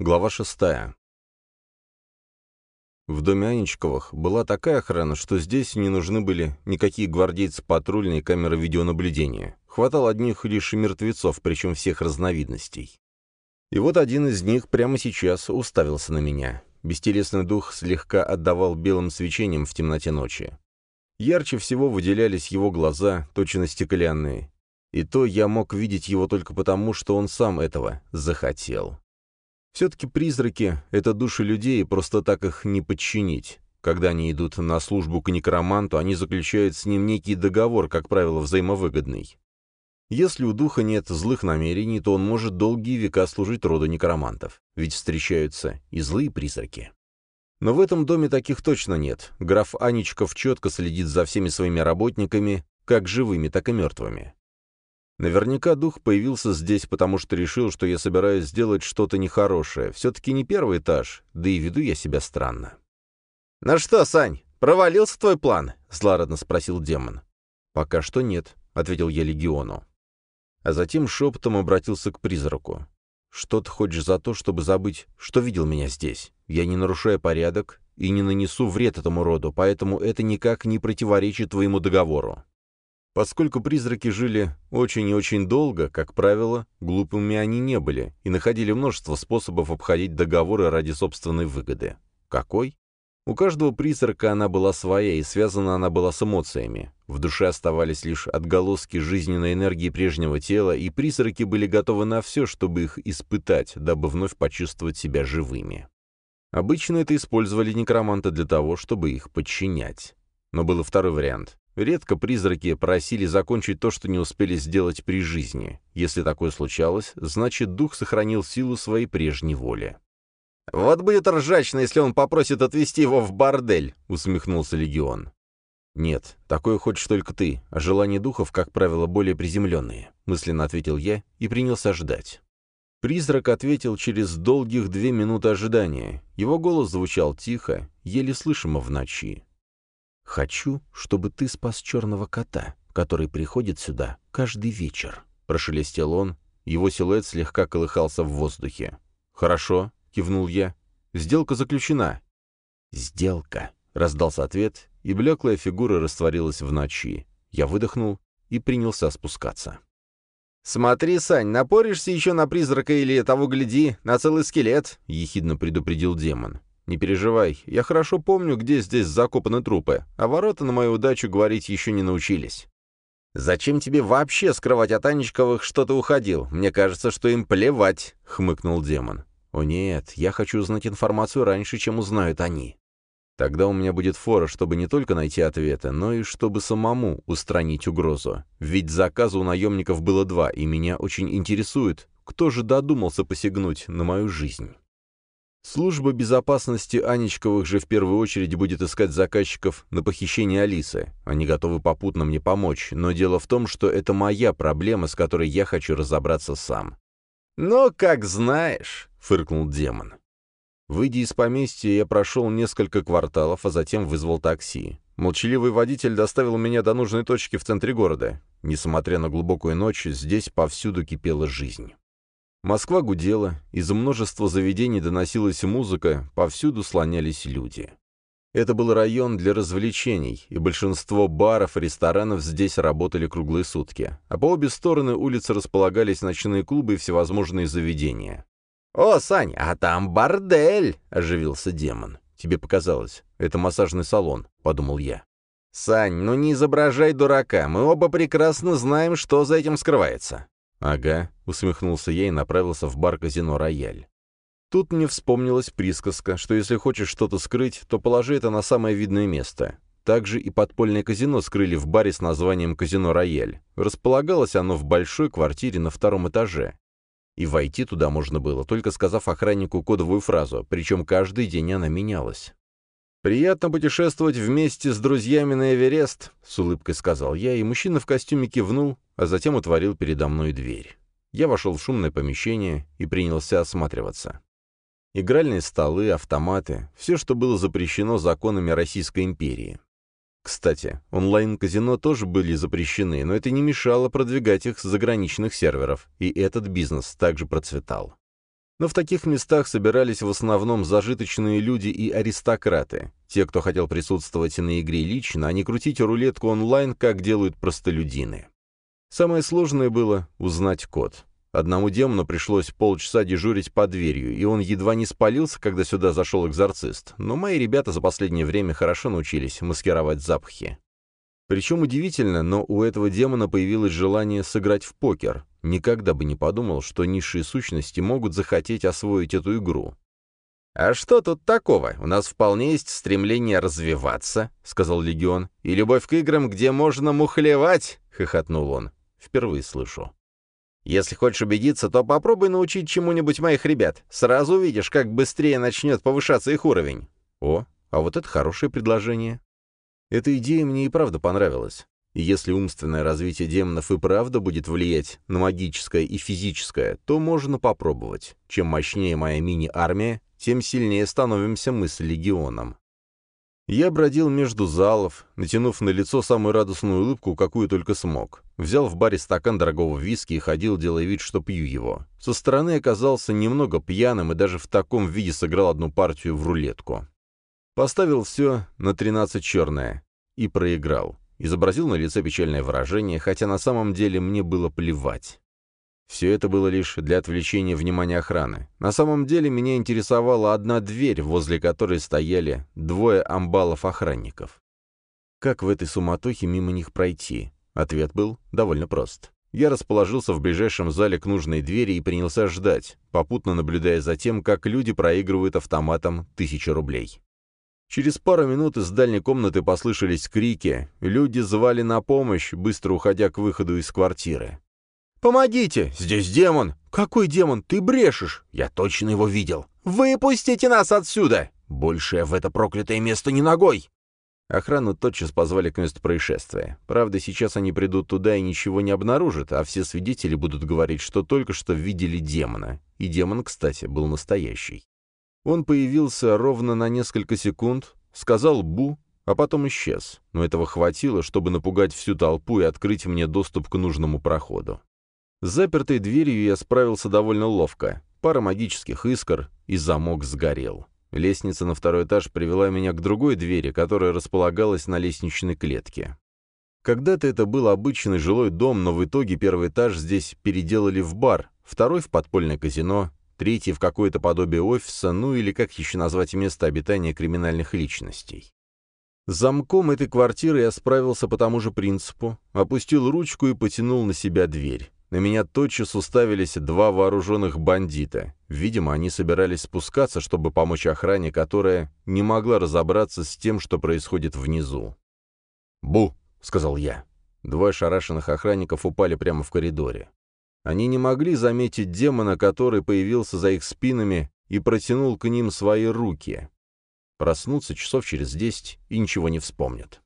Глава шестая. В доме Анечковых была такая охрана, что здесь не нужны были никакие гвардейцы патрульные камеры видеонаблюдения. Хватало одних лишь мертвецов, причем всех разновидностей. И вот один из них прямо сейчас уставился на меня. Бестелесный дух слегка отдавал белым свечением в темноте ночи. Ярче всего выделялись его глаза, точно стеклянные. И то я мог видеть его только потому, что он сам этого захотел. Все-таки призраки — это души людей, просто так их не подчинить. Когда они идут на службу к некроманту, они заключают с ним некий договор, как правило, взаимовыгодный. Если у духа нет злых намерений, то он может долгие века служить роду некромантов, ведь встречаются и злые призраки. Но в этом доме таких точно нет. Граф Аничков четко следит за всеми своими работниками, как живыми, так и мертвыми. Наверняка дух появился здесь, потому что решил, что я собираюсь сделать что-то нехорошее. Все-таки не первый этаж, да и веду я себя странно. «Ну что, Сань, провалился твой план?» — злорадно спросил демон. «Пока что нет», — ответил я легиону. А затем шепотом обратился к призраку. «Что ты хочешь за то, чтобы забыть, что видел меня здесь? Я не нарушаю порядок и не нанесу вред этому роду, поэтому это никак не противоречит твоему договору. Поскольку призраки жили очень и очень долго, как правило, глупыми они не были и находили множество способов обходить договоры ради собственной выгоды. Какой? У каждого призрака она была своя, и связана она была с эмоциями. В душе оставались лишь отголоски жизненной энергии прежнего тела, и призраки были готовы на все, чтобы их испытать, дабы вновь почувствовать себя живыми. Обычно это использовали некроманты для того, чтобы их подчинять. Но был и второй вариант. Редко призраки просили закончить то, что не успели сделать при жизни. Если такое случалось, значит, дух сохранил силу своей прежней воли. «Вот будет ржачно, если он попросит отвезти его в бордель», — усмехнулся Легион. «Нет, такое хочешь только ты, а желания духов, как правило, более приземленные», — мысленно ответил я и принялся ждать. Призрак ответил через долгих две минуты ожидания. Его голос звучал тихо, еле слышимо в ночи. «Хочу, чтобы ты спас черного кота, который приходит сюда каждый вечер», — прошелестел он. Его силуэт слегка колыхался в воздухе. «Хорошо», — кивнул я. «Сделка заключена». «Сделка», — раздался ответ, и блеклая фигура растворилась в ночи. Я выдохнул и принялся спускаться. «Смотри, Сань, напоришься еще на призрака или, того гляди, на целый скелет», — ехидно предупредил демон. «Не переживай, я хорошо помню, где здесь закопаны трупы, а ворота на мою удачу говорить еще не научились». «Зачем тебе вообще скрывать от Анечковых, что ты уходил? Мне кажется, что им плевать», — хмыкнул демон. «О нет, я хочу узнать информацию раньше, чем узнают они. Тогда у меня будет фора, чтобы не только найти ответы, но и чтобы самому устранить угрозу. Ведь заказа у наемников было два, и меня очень интересует, кто же додумался посягнуть на мою жизнь». Служба безопасности Анечковых же в первую очередь будет искать заказчиков на похищение Алисы. Они готовы попутно мне помочь, но дело в том, что это моя проблема, с которой я хочу разобраться сам. «Ну, как знаешь», — фыркнул демон. Выйдя из поместья, я прошел несколько кварталов, а затем вызвал такси. Молчаливый водитель доставил меня до нужной точки в центре города. Несмотря на глубокую ночь, здесь повсюду кипела жизнь. Москва гудела, из множества заведений доносилась музыка, повсюду слонялись люди. Это был район для развлечений, и большинство баров и ресторанов здесь работали круглые сутки, а по обе стороны улицы располагались ночные клубы и всевозможные заведения. «О, Сань, а там бордель!» — оживился демон. «Тебе показалось, это массажный салон», — подумал я. «Сань, ну не изображай дурака, мы оба прекрасно знаем, что за этим скрывается». «Ага», — усмехнулся я и направился в бар-казино «Рояль». Тут мне вспомнилась присказка, что если хочешь что-то скрыть, то положи это на самое видное место. Также и подпольное казино скрыли в баре с названием «Казино Рояль». Располагалось оно в большой квартире на втором этаже. И войти туда можно было, только сказав охраннику кодовую фразу, причем каждый день она менялась. «Приятно путешествовать вместе с друзьями на Эверест», — с улыбкой сказал я, и мужчина в костюме кивнул, а затем утворил передо мной дверь. Я вошел в шумное помещение и принялся осматриваться. Игральные столы, автоматы — все, что было запрещено законами Российской империи. Кстати, онлайн-казино тоже были запрещены, но это не мешало продвигать их с заграничных серверов, и этот бизнес также процветал. Но в таких местах собирались в основном зажиточные люди и аристократы. Те, кто хотел присутствовать на игре лично, а не крутить рулетку онлайн, как делают простолюдины. Самое сложное было узнать код. Одному демону пришлось полчаса дежурить под дверью, и он едва не спалился, когда сюда зашел экзорцист, но мои ребята за последнее время хорошо научились маскировать запахи. Причем удивительно, но у этого демона появилось желание сыграть в покер. Никогда бы не подумал, что низшие сущности могут захотеть освоить эту игру. «А что тут такого? У нас вполне есть стремление развиваться», — сказал Легион. «И любовь к играм, где можно мухлевать», — хохотнул он. «Впервые слышу». «Если хочешь убедиться, то попробуй научить чему-нибудь моих ребят. Сразу увидишь, как быстрее начнет повышаться их уровень». «О, а вот это хорошее предложение». Эта идея мне и правда понравилась. И если умственное развитие демонов и правда будет влиять на магическое и физическое, то можно попробовать. Чем мощнее моя мини-армия, тем сильнее становимся мы с легионом. Я бродил между залов, натянув на лицо самую радостную улыбку, какую только смог. Взял в баре стакан дорогого виски и ходил, делая вид, что пью его. Со стороны оказался немного пьяным и даже в таком виде сыграл одну партию в рулетку. Поставил все на 13 черное и проиграл. Изобразил на лице печальное выражение, хотя на самом деле мне было плевать. Все это было лишь для отвлечения внимания охраны. На самом деле меня интересовала одна дверь, возле которой стояли двое амбалов-охранников. Как в этой суматохе мимо них пройти? Ответ был довольно прост. Я расположился в ближайшем зале к нужной двери и принялся ждать, попутно наблюдая за тем, как люди проигрывают автоматом тысячу рублей. Через пару минут из дальней комнаты послышались крики. Люди звали на помощь, быстро уходя к выходу из квартиры. «Помогите! Здесь демон!» «Какой демон? Ты брешешь!» «Я точно его видел!» «Выпустите нас отсюда!» «Больше я в это проклятое место не ногой!» Охрану тотчас позвали к месту происшествия. Правда, сейчас они придут туда и ничего не обнаружат, а все свидетели будут говорить, что только что видели демона. И демон, кстати, был настоящий. Он появился ровно на несколько секунд, сказал «бу», а потом исчез, но этого хватило, чтобы напугать всю толпу и открыть мне доступ к нужному проходу. С запертой дверью я справился довольно ловко. Пара магических искр, и замок сгорел. Лестница на второй этаж привела меня к другой двери, которая располагалась на лестничной клетке. Когда-то это был обычный жилой дом, но в итоге первый этаж здесь переделали в бар, второй — в подпольное казино, третий в какое-то подобие офиса, ну или как еще назвать место обитания криминальных личностей. С замком этой квартиры я справился по тому же принципу, опустил ручку и потянул на себя дверь. На меня тотчас уставились два вооруженных бандита. Видимо, они собирались спускаться, чтобы помочь охране, которая не могла разобраться с тем, что происходит внизу. «Бу!» — сказал я. Двое шарашенных охранников упали прямо в коридоре. Они не могли заметить демона, который появился за их спинами и протянул к ним свои руки. Проснутся часов через десять и ничего не вспомнят.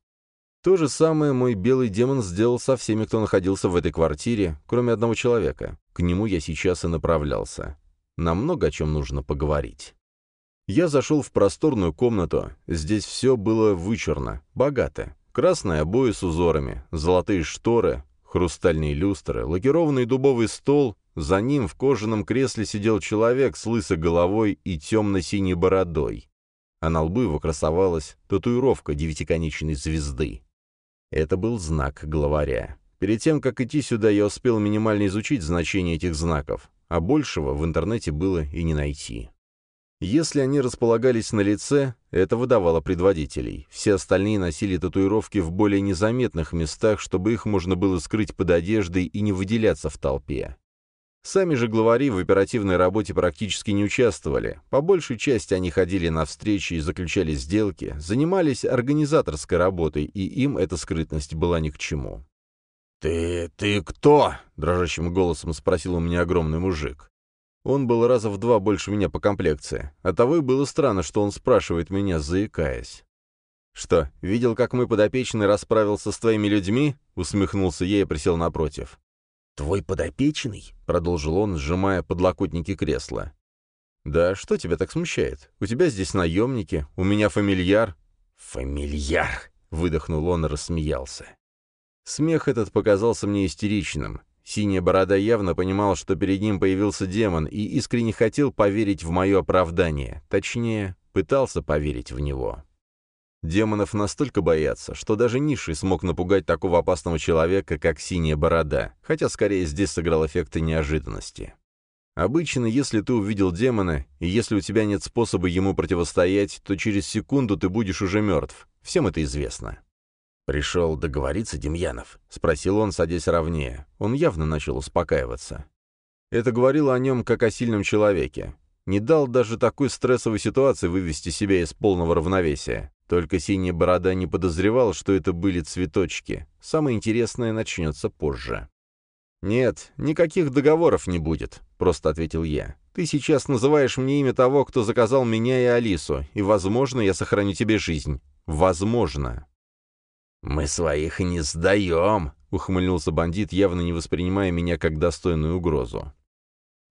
То же самое мой белый демон сделал со всеми, кто находился в этой квартире, кроме одного человека. К нему я сейчас и направлялся. Нам много о чем нужно поговорить. Я зашел в просторную комнату. Здесь все было вычурно, богато. Красные обои с узорами, золотые шторы, Хрустальные люстры, лакированный дубовый стол, за ним в кожаном кресле сидел человек с лысой головой и темно-синей бородой, а на лбу его красовалась татуировка девятиконечной звезды. Это был знак главаря. Перед тем, как идти сюда, я успел минимально изучить значение этих знаков, а большего в интернете было и не найти. Если они располагались на лице, это выдавало предводителей. Все остальные носили татуировки в более незаметных местах, чтобы их можно было скрыть под одеждой и не выделяться в толпе. Сами же главари в оперативной работе практически не участвовали. По большей части они ходили на встречи и заключали сделки, занимались организаторской работой, и им эта скрытность была ни к чему. «Ты... ты кто?» — дрожащим голосом спросил у меня огромный мужик. Он был раза в два больше меня по комплекции. Оттого и было странно, что он спрашивает меня, заикаясь. «Что, видел, как мой подопечный расправился с твоими людьми?» — усмехнулся я и присел напротив. «Твой подопечный?» — продолжил он, сжимая подлокотники кресла. «Да что тебя так смущает? У тебя здесь наемники, у меня фамильяр». «Фамильяр!» — выдохнул он и рассмеялся. Смех этот показался мне истеричным. Синяя борода явно понимал, что перед ним появился демон, и искренне хотел поверить в мое оправдание. Точнее, пытался поверить в него. Демонов настолько боятся, что даже низший смог напугать такого опасного человека, как Синяя Борода, хотя скорее здесь сыграл эффект неожиданности. Обычно, если ты увидел демона, и если у тебя нет способа ему противостоять, то через секунду ты будешь уже мертв. Всем это известно. «Пришел договориться, Демьянов?» — спросил он, садясь ровнее. Он явно начал успокаиваться. Это говорило о нем как о сильном человеке. Не дал даже такой стрессовой ситуации вывести себя из полного равновесия. Только синяя борода не подозревал, что это были цветочки. Самое интересное начнется позже. «Нет, никаких договоров не будет», — просто ответил я. «Ты сейчас называешь мне имя того, кто заказал меня и Алису, и, возможно, я сохраню тебе жизнь. Возможно». «Мы своих не сдаем», — ухмыльнулся бандит, явно не воспринимая меня как достойную угрозу.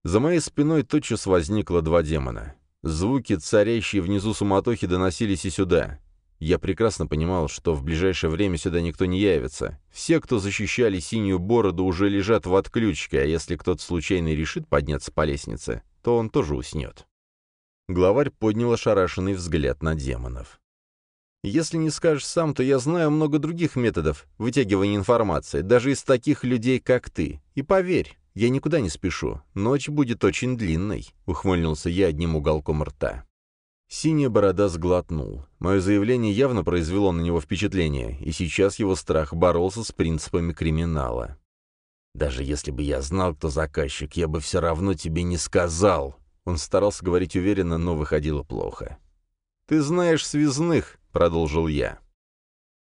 За моей спиной тотчас возникло два демона. Звуки, царящие внизу суматохи, доносились и сюда. Я прекрасно понимал, что в ближайшее время сюда никто не явится. Все, кто защищали синюю бороду, уже лежат в отключке, а если кто-то случайно решит подняться по лестнице, то он тоже уснет. Главарь поднял ошарашенный взгляд на демонов. Если не скажешь сам, то я знаю много других методов вытягивания информации, даже из таких людей, как ты. И поверь, я никуда не спешу. Ночь будет очень длинной», — ухмыльнулся я одним уголком рта. Синяя борода сглотнул. Мое заявление явно произвело на него впечатление, и сейчас его страх боролся с принципами криминала. «Даже если бы я знал, кто заказчик, я бы все равно тебе не сказал». Он старался говорить уверенно, но выходило плохо. «Ты знаешь связных», — продолжил я.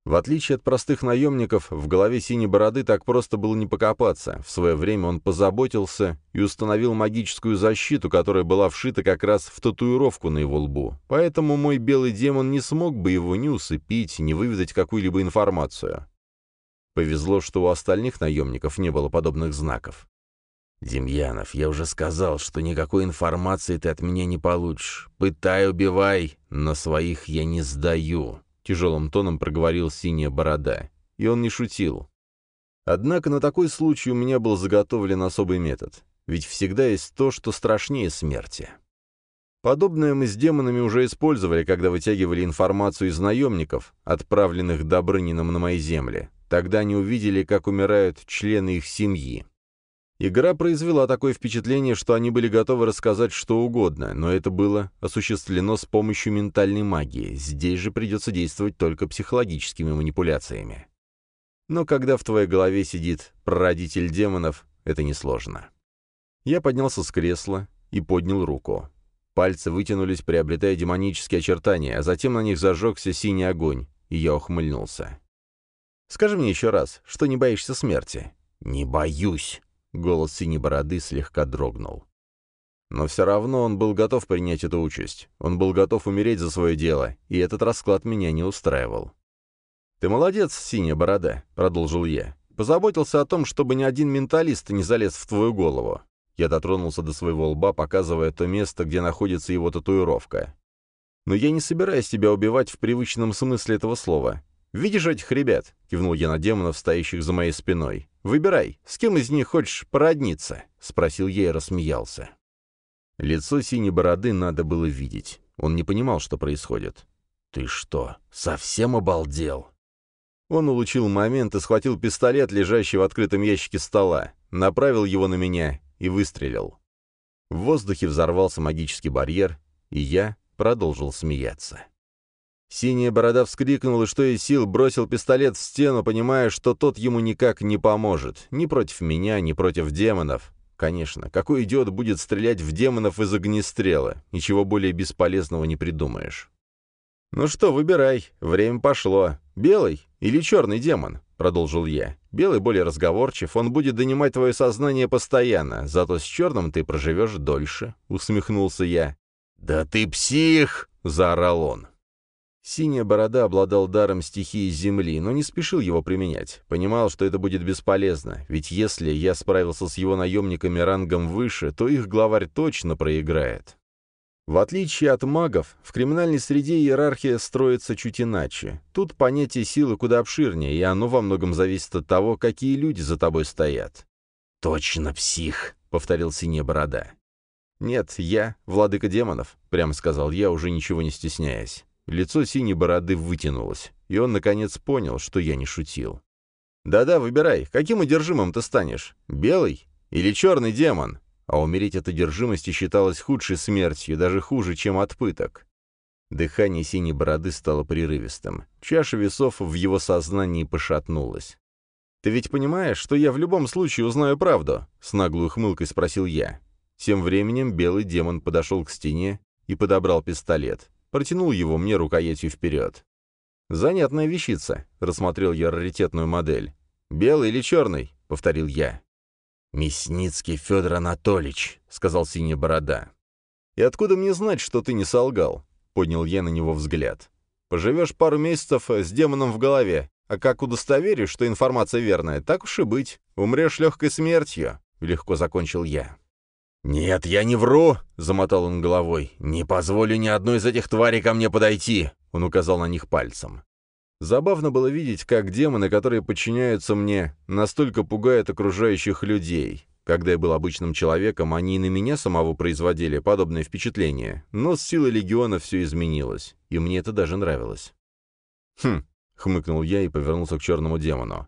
В отличие от простых наемников, в голове синей бороды так просто было не покопаться. В свое время он позаботился и установил магическую защиту, которая была вшита как раз в татуировку на его лбу. Поэтому мой белый демон не смог бы его ни усыпить, ни выведать какую-либо информацию. Повезло, что у остальных наемников не было подобных знаков. «Демьянов, я уже сказал, что никакой информации ты от меня не получишь. Пытай, убивай, но своих я не сдаю», — тяжелым тоном проговорил синяя борода. И он не шутил. Однако на такой случай у меня был заготовлен особый метод. Ведь всегда есть то, что страшнее смерти. Подобное мы с демонами уже использовали, когда вытягивали информацию из наемников, отправленных Добрынином на мои земли. Тогда они увидели, как умирают члены их семьи. Игра произвела такое впечатление, что они были готовы рассказать что угодно, но это было осуществлено с помощью ментальной магии. Здесь же придется действовать только психологическими манипуляциями. Но когда в твоей голове сидит прародитель демонов, это несложно. Я поднялся с кресла и поднял руку. Пальцы вытянулись, приобретая демонические очертания, а затем на них зажегся синий огонь, и я ухмыльнулся. «Скажи мне еще раз, что не боишься смерти?» «Не боюсь», Голос синей бороды слегка дрогнул. Но все равно он был готов принять эту участь. Он был готов умереть за свое дело, и этот расклад меня не устраивал. «Ты молодец, синяя борода», — продолжил я. «Позаботился о том, чтобы ни один менталист не залез в твою голову». Я дотронулся до своего лба, показывая то место, где находится его татуировка. «Но я не собираюсь тебя убивать в привычном смысле этого слова. «Видишь этих ребят?» — кивнул я на демонов, стоящих за моей спиной. «Выбирай, с кем из них хочешь породниться?» — спросил я и рассмеялся. Лицо синей бороды надо было видеть. Он не понимал, что происходит. «Ты что, совсем обалдел?» Он улучил момент и схватил пистолет, лежащий в открытом ящике стола, направил его на меня и выстрелил. В воздухе взорвался магический барьер, и я продолжил смеяться. Синяя борода вскрикнул и что из сил бросил пистолет в стену, понимая, что тот ему никак не поможет. Ни против меня, ни против демонов. Конечно, какой идиот будет стрелять в демонов из огнестрела? Ничего более бесполезного не придумаешь. «Ну что, выбирай. Время пошло. Белый или черный демон?» — продолжил я. «Белый более разговорчив, он будет донимать твое сознание постоянно, зато с черным ты проживешь дольше», — усмехнулся я. «Да ты псих!» — заорал он. Синяя борода обладал даром стихии Земли, но не спешил его применять. Понимал, что это будет бесполезно, ведь если я справился с его наемниками рангом выше, то их главарь точно проиграет. В отличие от магов, в криминальной среде иерархия строится чуть иначе. Тут понятие силы куда обширнее, и оно во многом зависит от того, какие люди за тобой стоят. «Точно псих», — повторил синяя борода. «Нет, я владыка демонов», — прямо сказал я, уже ничего не стесняясь. Лицо синей бороды вытянулось, и он, наконец, понял, что я не шутил. «Да-да, выбирай, каким одержимым ты станешь? Белый или черный демон?» А умереть от одержимости считалось худшей смертью, даже хуже, чем от пыток. Дыхание синей бороды стало прерывистым. Чаша весов в его сознании пошатнулась. «Ты ведь понимаешь, что я в любом случае узнаю правду?» — с наглой ухмылкой спросил я. Тем временем белый демон подошел к стене и подобрал пистолет. Протянул его мне рукоятью вперед. «Занятная вещица», — рассмотрел я раритетную модель. «Белый или черный?» — повторил я. «Мясницкий Федор Анатольевич», — сказал синяя борода. «И откуда мне знать, что ты не солгал?» — поднял я на него взгляд. «Поживешь пару месяцев с демоном в голове, а как удостоверишь, что информация верная, так уж и быть. Умрешь легкой смертью», — легко закончил я. «Нет, я не вру!» — замотал он головой. «Не позволю ни одной из этих тварей ко мне подойти!» — он указал на них пальцем. Забавно было видеть, как демоны, которые подчиняются мне, настолько пугают окружающих людей. Когда я был обычным человеком, они и на меня самого производили подобное впечатление, но с силой легиона все изменилось, и мне это даже нравилось. «Хм», — хмыкнул я и повернулся к черному демону.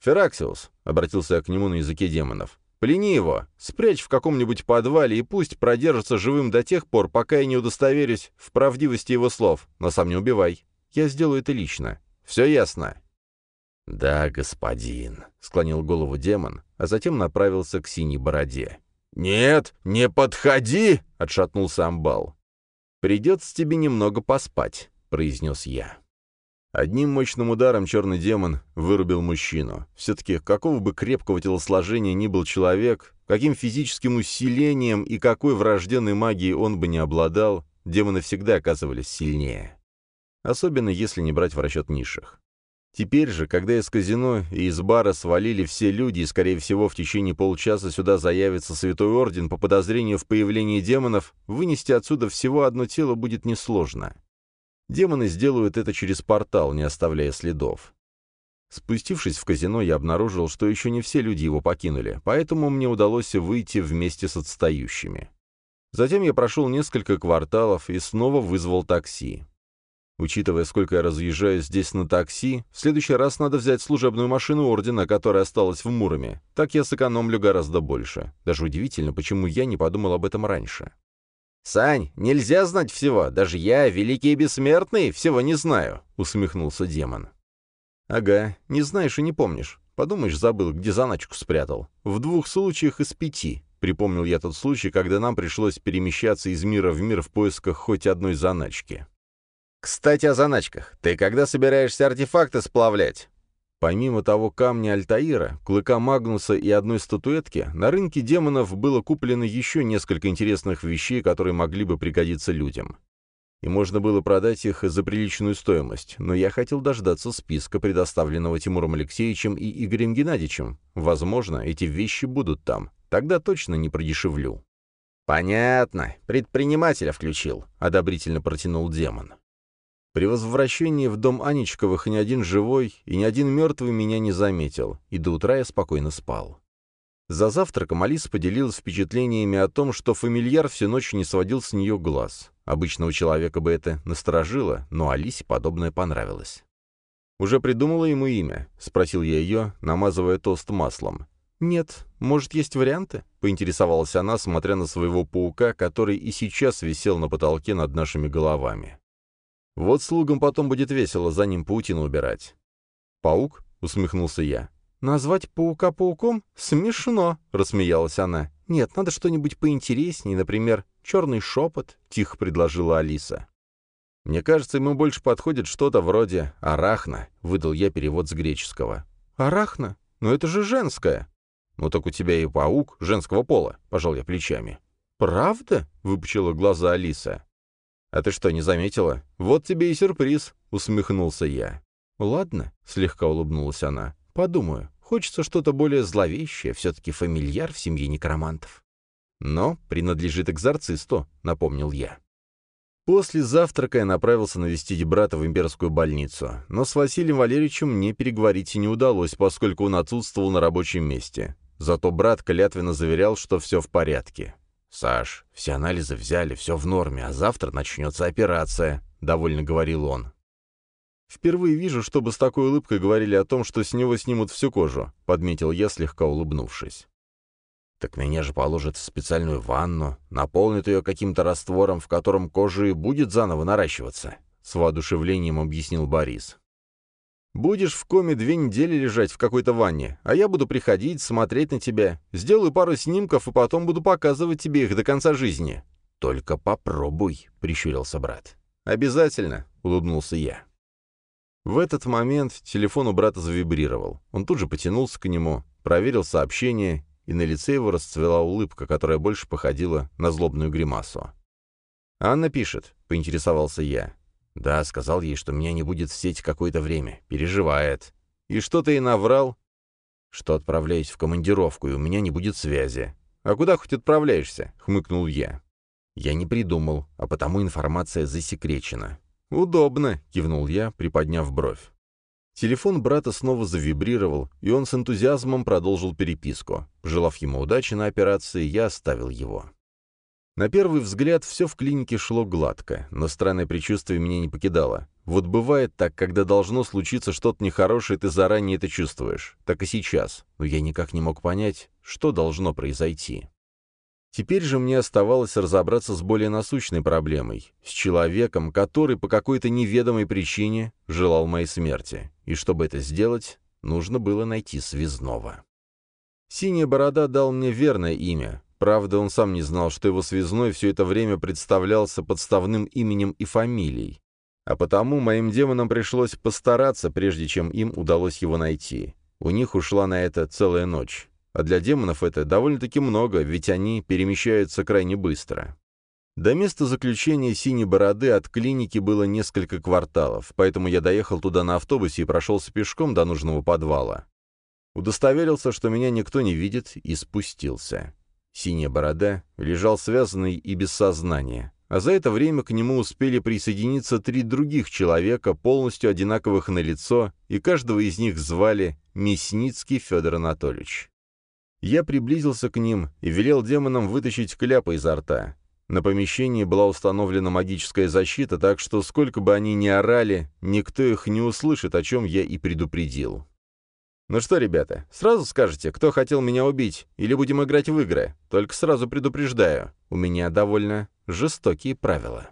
«Фераксиус», — обратился я к нему на языке демонов, Плени его, спрячь в каком-нибудь подвале и пусть продержится живым до тех пор, пока я не удостоверюсь в правдивости его слов, но сам не убивай. Я сделаю это лично. Все ясно?» «Да, господин», — склонил голову демон, а затем направился к синей бороде. «Нет, не подходи!» — отшатнулся амбал. «Придется тебе немного поспать», — произнес я. Одним мощным ударом черный демон вырубил мужчину. Все-таки какого бы крепкого телосложения ни был человек, каким физическим усилением и какой врожденной магией он бы не обладал, демоны всегда оказывались сильнее. Особенно если не брать в расчет низших. Теперь же, когда из казино и из бара свалили все люди, и, скорее всего, в течение полчаса сюда заявится Святой Орден по подозрению в появлении демонов, вынести отсюда всего одно тело будет несложно. Демоны сделают это через портал, не оставляя следов. Спустившись в казино, я обнаружил, что еще не все люди его покинули, поэтому мне удалось выйти вместе с отстающими. Затем я прошел несколько кварталов и снова вызвал такси. Учитывая, сколько я разъезжаю здесь на такси, в следующий раз надо взять служебную машину Ордена, которая осталась в Муроме. Так я сэкономлю гораздо больше. Даже удивительно, почему я не подумал об этом раньше. «Сань, нельзя знать всего. Даже я, великий и бессмертный, всего не знаю», — усмехнулся демон. «Ага, не знаешь и не помнишь. Подумаешь, забыл, где заначку спрятал. В двух случаях из пяти. Припомнил я тот случай, когда нам пришлось перемещаться из мира в мир в поисках хоть одной заначки. «Кстати, о заначках. Ты когда собираешься артефакты сплавлять?» Помимо того камня Альтаира, клыка Магнуса и одной статуэтки, на рынке демонов было куплено еще несколько интересных вещей, которые могли бы пригодиться людям. И можно было продать их за приличную стоимость, но я хотел дождаться списка, предоставленного Тимуром Алексеевичем и Игорем Геннадьевичем. Возможно, эти вещи будут там. Тогда точно не продешевлю. «Понятно. Предпринимателя включил», — одобрительно протянул демон. При возвращении в дом Анечковых ни один живой и ни один мертвый меня не заметил, и до утра я спокойно спал. За завтраком Алиса поделилась впечатлениями о том, что фамильяр всю ночь не сводил с нее глаз. Обычного человека бы это насторожило, но Алисе подобное понравилось. «Уже придумала ему имя?» — спросил я ее, намазывая тост маслом. «Нет, может, есть варианты?» — поинтересовалась она, смотря на своего паука, который и сейчас висел на потолке над нашими головами. Вот слугам потом будет весело за ним паутину убирать. «Паук?» — усмехнулся я. «Назвать паука пауком? Смешно!» — рассмеялась она. «Нет, надо что-нибудь поинтереснее, например, черный шепот», — тихо предложила Алиса. «Мне кажется, ему больше подходит что-то вроде «арахна», — выдал я перевод с греческого. «Арахна? Но это же женское». «Ну так у тебя и паук женского пола», — пожал я плечами. «Правда?» — выпучила глаза Алиса. «А ты что, не заметила? Вот тебе и сюрприз», — усмехнулся я. «Ладно», — слегка улыбнулась она. «Подумаю. Хочется что-то более зловещее, все-таки фамильяр в семье некромантов». «Но принадлежит экзорцисту», — напомнил я. После завтрака я направился навестить брата в имперскую больницу, но с Василием Валерьевичем мне переговорить не удалось, поскольку он отсутствовал на рабочем месте. Зато брат клятвенно заверял, что все в порядке. «Саш, все анализы взяли, все в норме, а завтра начнется операция», — довольно говорил он. «Впервые вижу, чтобы с такой улыбкой говорили о том, что с него снимут всю кожу», — подметил я, слегка улыбнувшись. «Так меня же положат в специальную ванну, наполнят ее каким-то раствором, в котором кожа и будет заново наращиваться», — с воодушевлением объяснил Борис. Будешь в коме две недели лежать в какой-то ванне, а я буду приходить, смотреть на тебя, сделаю пару снимков и потом буду показывать тебе их до конца жизни». «Только попробуй», — прищурился брат. «Обязательно», — улыбнулся я. В этот момент телефон у брата завибрировал. Он тут же потянулся к нему, проверил сообщение, и на лице его расцвела улыбка, которая больше походила на злобную гримасу. «Анна пишет», — поинтересовался я. «Да, сказал ей, что меня не будет в сети какое-то время. Переживает». «И что ты ей наврал?» «Что отправляюсь в командировку, и у меня не будет связи». «А куда хоть отправляешься?» — хмыкнул я. «Я не придумал, а потому информация засекречена». «Удобно», — кивнул я, приподняв бровь. Телефон брата снова завибрировал, и он с энтузиазмом продолжил переписку. Желав ему удачи на операции, я оставил его. На первый взгляд все в клинике шло гладко, но странное предчувствие меня не покидало. Вот бывает так, когда должно случиться что-то нехорошее, ты заранее это чувствуешь. Так и сейчас. Но я никак не мог понять, что должно произойти. Теперь же мне оставалось разобраться с более насущной проблемой, с человеком, который по какой-то неведомой причине желал моей смерти. И чтобы это сделать, нужно было найти связного. Синяя борода дал мне верное имя, Правда, он сам не знал, что его связной все это время представлялся подставным именем и фамилией. А потому моим демонам пришлось постараться, прежде чем им удалось его найти. У них ушла на это целая ночь. А для демонов это довольно-таки много, ведь они перемещаются крайне быстро. До места заключения «Синей бороды» от клиники было несколько кварталов, поэтому я доехал туда на автобусе и прошелся пешком до нужного подвала. Удостоверился, что меня никто не видит, и спустился. Синяя борода лежал связанный и без сознания, а за это время к нему успели присоединиться три других человека, полностью одинаковых на лицо, и каждого из них звали Мясницкий Федор Анатольевич. Я приблизился к ним и велел демонам вытащить кляпы изо рта. На помещении была установлена магическая защита, так что сколько бы они ни орали, никто их не услышит, о чем я и предупредил. «Ну что, ребята, сразу скажете, кто хотел меня убить, или будем играть в игры? Только сразу предупреждаю, у меня довольно жестокие правила».